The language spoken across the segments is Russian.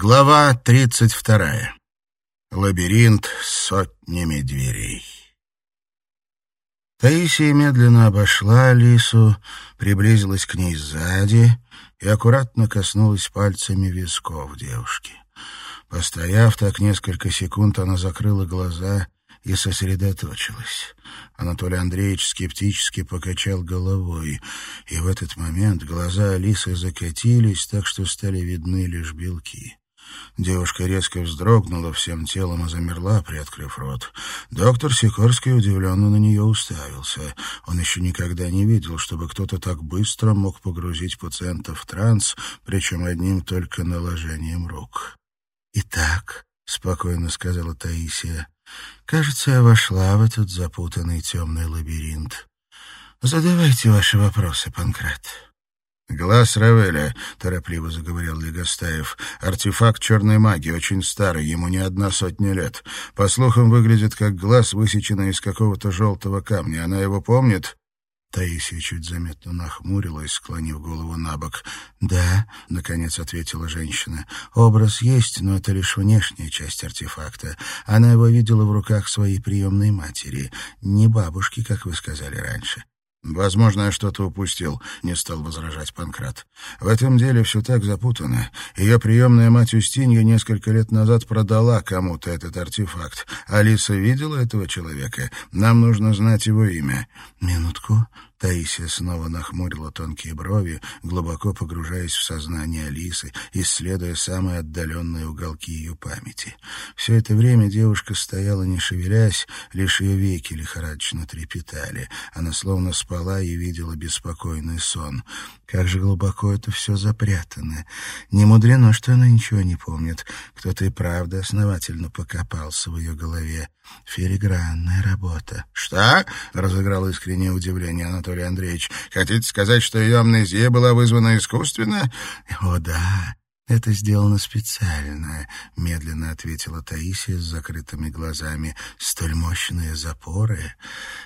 Глава тридцать вторая. Лабиринт с сотнями дверей. Таисия медленно обошла Алису, приблизилась к ней сзади и аккуратно коснулась пальцами висков девушки. Постояв так несколько секунд, она закрыла глаза и сосредоточилась. Анатолий Андреевич скептически покачал головой, и в этот момент глаза Алисы закатились так, что стали видны лишь белки. Девушка резко вздрогнула всем телом и замерла, приоткрыв рот. Доктор Сикорский удивленно на нее уставился. Он еще никогда не видел, чтобы кто-то так быстро мог погрузить пациента в транс, причем одним только наложением рук. «Итак», — спокойно сказала Таисия, — «кажется, я вошла в этот запутанный темный лабиринт. Задавайте ваши вопросы, Панкрат». «Глаз Равеля», — торопливо заговорил Легостаев. «Артефакт черной магии, очень старый, ему не одна сотня лет. По слухам, выглядит как глаз, высеченный из какого-то желтого камня. Она его помнит?» Таисия чуть заметно нахмурилась, склонив голову на бок. «Да», — наконец ответила женщина, — «образ есть, но это лишь внешняя часть артефакта. Она его видела в руках своей приемной матери, не бабушки, как вы сказали раньше. «Возможно, я что-то упустил», — не стал возражать Панкрат. «В этом деле все так запутано. Ее приемная мать Устинья несколько лет назад продала кому-то этот артефакт. Алиса видела этого человека? Нам нужно знать его имя». «Минутку», Таисия снова нахмурила тонкие брови, глубоко погружаясь в сознание Алисы, исследуя самые отдаленные уголки ее памяти. Все это время девушка стояла, не шевелясь, лишь ее веки лихорадочно трепетали. Она словно спала и видела беспокойный сон. Как же глубоко это все запрятано. Не мудрено, что она ничего не помнит. Кто-то и правда основательно покопался в ее голове. Филигранная работа. «Что?» — разыграл искреннее удивление Анатолий Андреевич. «Хотите сказать, что ее амнезия была вызвана искусственно?» «О, да, это сделано специально», — медленно ответила Таисия с закрытыми глазами. «Столь мощные запоры.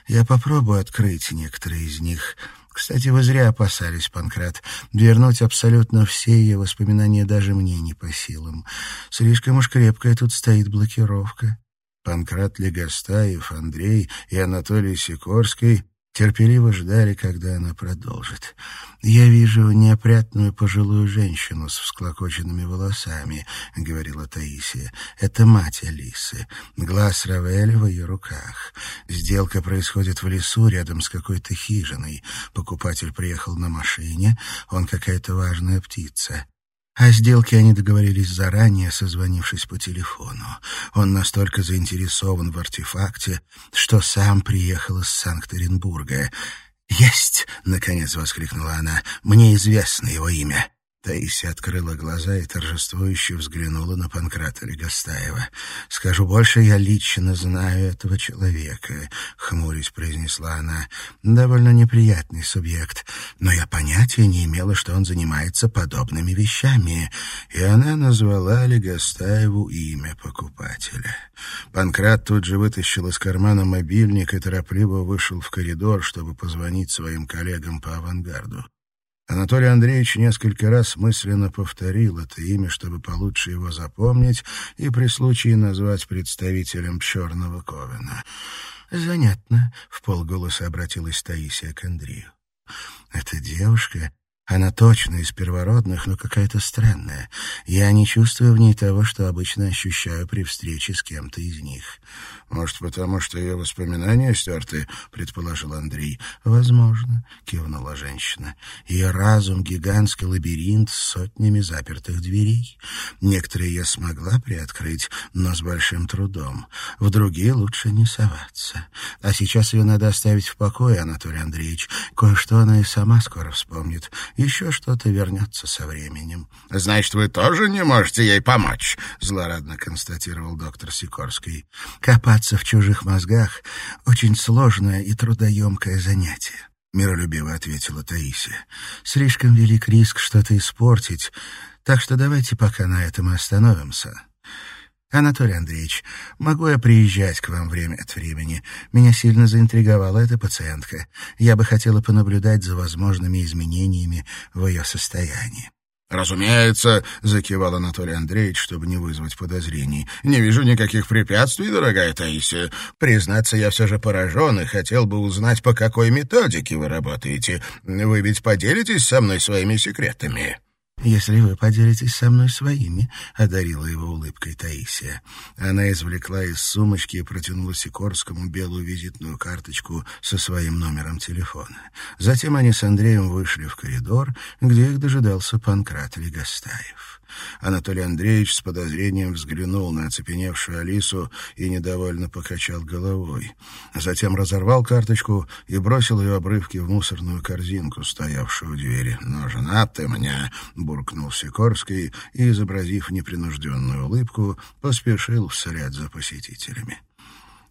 Я попробую открыть некоторые из них». Кстати, вы зря опасались, Панкрат. Вернуть абсолютно все ее воспоминания даже мне не по силам. Слишком уж крепкая тут стоит блокировка. Панкрат Легостаев, Андрей и Анатолий Сикорский терпеливо ждали, когда она продолжит. «Я вижу неопрятную пожилую женщину с всклокоченными волосами», — говорила Таисия. «Это мать Алисы. Глаз Равеля в ее руках. Сделка происходит в лесу рядом с какой-то хижиной. Покупатель приехал на машине, он какая-то важная птица. О сделке они договорились заранее, созвонившись по телефону. Он настолько заинтересован в артефакте, что сам приехал из Санкт-Петербурга. «Есть!» — наконец воскликнула она. «Мне известно его имя». Таисия открыла глаза и торжествующе взглянула на Панкрата Легостаева. «Скажу больше, я лично знаю этого человека», — хмурясь произнесла она. «Довольно неприятный субъект, но я понятия не имела, что он занимается подобными вещами». И она назвала Легостаеву имя покупателя. Панкрат тут же вытащил из кармана мобильник и торопливо вышел в коридор, чтобы позвонить своим коллегам по авангарду. Анатолий Андреевич несколько раз мысленно повторил это имя, чтобы получше его запомнить и при случае назвать представителем черного ковена. «Занятно», — в полголоса обратилась Таисия к Андрею. «Эта девушка она точно из первородных, но какая-то странная. Я не чувствую в ней того, что обычно ощущаю при встрече с кем-то из них. «Может, потому что ее воспоминания стерты?» — предположил Андрей. «Возможно», — кивнула женщина. «Ее разум — гигантский лабиринт с сотнями запертых дверей. Некоторые я смогла приоткрыть, но с большим трудом. В другие лучше не соваться. А сейчас ее надо оставить в покое, Анатолий Андреевич. Кое-что она и сама скоро вспомнит». Еще что-то вернется со временем. — Значит, вы тоже не можете ей помочь? — злорадно констатировал доктор Сикорский. — Копаться в чужих мозгах — очень сложное и трудоемкое занятие. — миролюбиво ответила Таисия. «Слишком велик риск что-то испортить, так что давайте пока на этом и остановимся. «Анатолий Андреевич, могу я приезжать к вам время от времени? Меня сильно заинтриговала эта пациентка. Я бы хотела понаблюдать за возможными изменениями в ее состоянии». «Разумеется», — закивал Анатолий Андреевич, чтобы не вызвать подозрений. «Не вижу никаких препятствий, дорогая Таисия. Признаться, я все же поражен и хотел бы узнать, по какой методике вы работаете. Вы ведь поделитесь со мной своими секретами?» «Если вы поделитесь со мной своими», — одарила его улыбкой Таисия. Она извлекла из сумочки и протянула Сикорскому белую визитную карточку со своим номером телефона. Затем они с Андреем вышли в коридор, где их дожидался Панкрат Легостаев. Анатолий Андреевич с подозрением взглянул на оцепеневшую Алису и недовольно покачал головой. Затем разорвал карточку и бросил ее обрывки в мусорную корзинку, стоявшую у двери. «Нужна ты мне!» — буркнул Сикорский и, изобразив непринужденную улыбку, поспешил вслед за посетителями.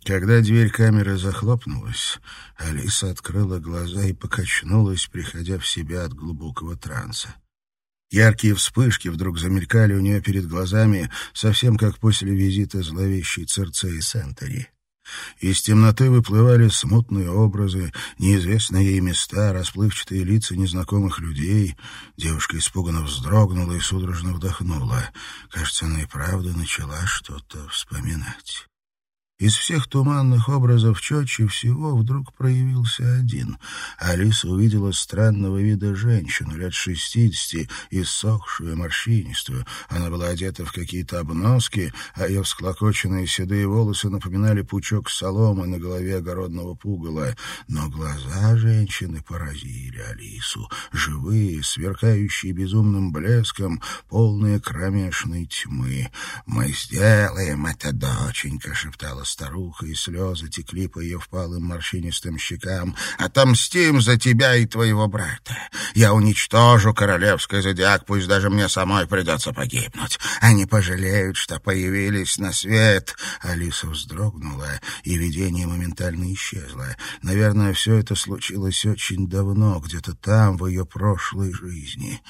Когда дверь камеры захлопнулась, Алиса открыла глаза и покачнулась, приходя в себя от глубокого транса. Яркие вспышки вдруг замелькали у нее перед глазами, совсем как после визита зловещей Церцеи Сентери. Из темноты выплывали смутные образы, неизвестные ей места, расплывчатые лица незнакомых людей. Девушка испуганно вздрогнула и судорожно вдохнула. Кажется, она и правда начала что-то вспоминать. Из всех туманных образов четче всего вдруг проявился один. Алиса увидела странного вида женщину, лет шестидесяти, иссохшую, морщинистую. Она была одета в какие-то обноски, а ее всклокоченные седые волосы напоминали пучок соломы на голове огородного пугала. Но глаза женщины поразили Алису. Живые, сверкающие безумным блеском, полные кромешной тьмы. «Мы сделаем это, доченька!» — шептала старуха, и слезы текли по ее впалым морщинистым щекам. «Отомстим за тебя и твоего брата. Я уничтожу королевский зодиак, пусть даже мне самой придется погибнуть. Они пожалеют, что появились на свет». Алиса вздрогнула, и видение моментально исчезло. Наверное, все это случилось очень давно, где-то там, в ее прошлой жизни.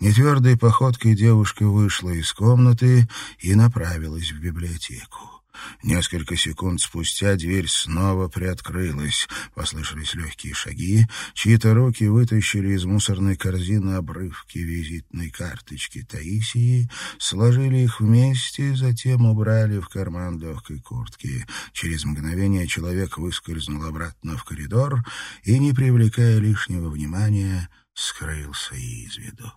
Нетвердой походкой девушка вышла из комнаты и направилась в библиотеку. Несколько секунд спустя дверь снова приоткрылась. Послышались легкие шаги. Чьи-то руки вытащили из мусорной корзины обрывки визитной карточки Таисии, сложили их вместе, затем убрали в карман легкой куртки. Через мгновение человек выскользнул обратно в коридор и, не привлекая лишнего внимания, скрылся из виду.